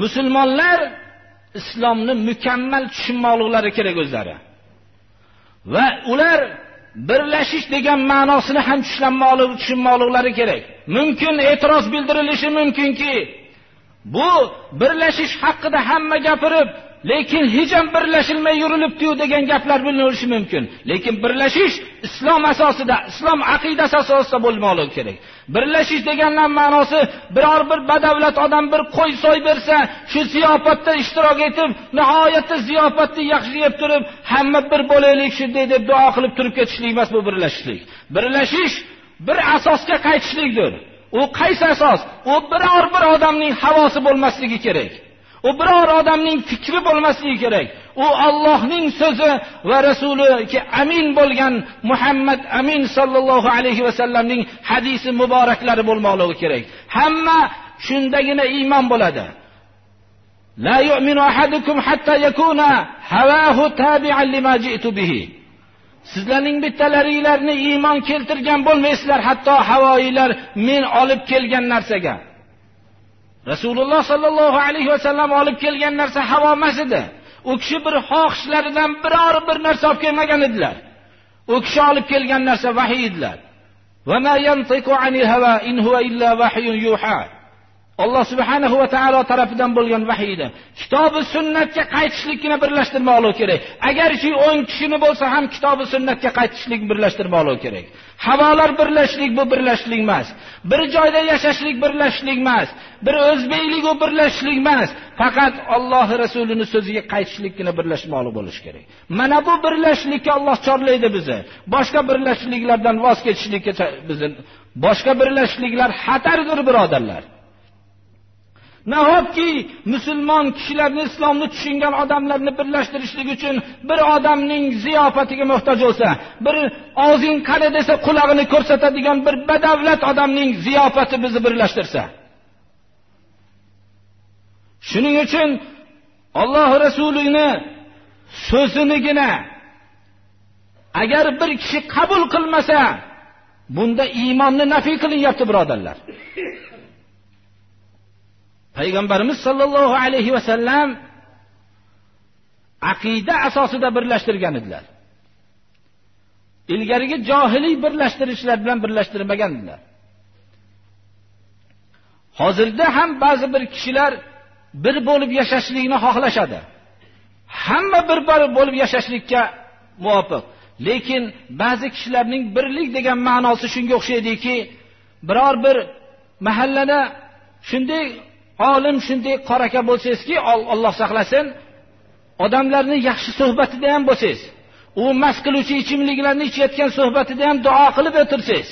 musulmonlar islomni mukammal tushunmoqliklari kerak o'zlari. Va ular birlashish degan ma'nosini ham tushunmoqliklari kerak. Mumkin e'tiroz bildirilishi mumkinki bu birlashish haqida hamma gapirib lekin hech ham birlashilmay yurilibdi-yu degan gaplar bilinishi mumkin. Lekin birlashish islom asosida, islom aqidasi asosida bo'lmoqligi kerak. Birlashish deganlar ma'nosi biror bir badavlat odam bir qo'y so'y bersa, shu ziyofatda ishtirok etib, nihoyatda ziyofatni yaxshi yeb turib, hamma bir bo'laylik shunday deb duo qilib turib ketishlik emas bu birlashishlik. Birlashish bir asosga qaytishlikdir. U qaysi asos? U biror bir odamning havosi bo'lmasligi kerak. U biror odamning fikri bo'lmasligi kerak. U Allohning so'zi va rasuliga amin bo'lgan Muhammad amin sollallohu alayhi va sallamning hadisi muboraklari bo'lmoqligi kerak. Hamma shundagina iymon bo'ladi. La yu'minu ahadukum hatta yakuna hawahu tabi'an lima ji'tu bihi. Sizlarning bittalaringlarni iymon keltirgan bo'lmaysizlar hatto havoiylar men olib kelgan narsaga. Rasululloh sollallohu alayhi vasallam olib kelgan narsa havo emas edi. U kishi bir xohishlaridan biror bir narsa olib kelmagan edilar. U kishi olib kelgan narsa vahiy edilar. Alloh subhanahu va taolo tarafidan bo'lgan vahiyda kitobi sunnatga qaytishlikni birlashtirmoqlik kerak. Agarchi 10 kishini bo'lsa ham kitobi sunnatga qaytishlik birlashtirmoqlik kerak. Havolar birlashlik bu birlashlik emas. Bir joyda yashashlik birlashlik emas. Bir o'zbeklik u birlashlik emas. Faqat Alloh rasulining so'ziga qaytishlikni birlashmoqlik bo'lish kerak. Mana bu birlashlikka Alloh chorlaydi bizni. Boshqa birlashliklardan voz kechishlikka bizni boshqa birlashliklar xatardir birodarlar. Nahotki musulmon kishilarni islomni tushungan odamlarni birlashtirishlik uchun bir odamning ziyofatiga muhtoj bo'lsa bir og'zing qani desa qulog'ini ko'rsatadigan bir badavlat odamning ziyofati bizni birlashtirsa? Shuning uchun Alloh rasulini so'zinigina agar bir kishi qabul qilmasa bunda iymonni nafiy qilinyapti birodarlar. Payg'ambarimiz sollallohu alayhi vasallam aqida asosida birlashtirgan edilar. Ilgarigi johiliy birlashtirishlar bilan birlashtirmagan edilar. Hozirda ham ba'zi bir kishilar bir bo'lib yashashlikni xohlashadi. Hamma bir bo'lib yashashlikka muvofiq. Lekin ba'zi kishilarning birlik degan ma'nosi shunga o'xshaydiki biror bir mahallada shunday olim shunday qoraka bo'lsangizki Alloh saqlasin odamlarni yaxshi suhbatida ham bo'lsangiz u mast qiluvchi ichimliklarni ichayotgan suhbatida ham duo qilib o'tirsangiz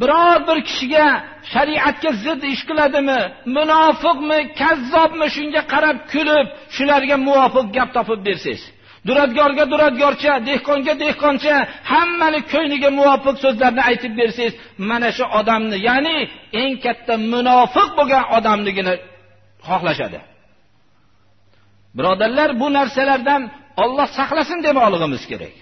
biror bir kishiga shariatga zid ish qiladimi munofiqmi kazzobmi shunga qarab kulib shularga muvofiq gap topib bersangiz duradgorga duradgorcha dehqonga dehqoncha hammani ko'ngliga muvofiq so'zlarni aytib bersangiz mana shu odamni ya'ni eng katta munofiq bo'lgan odamligini xohlashadi. Birodarlar bu narsalardan Alloh saqlasin demoqligimiz kerak.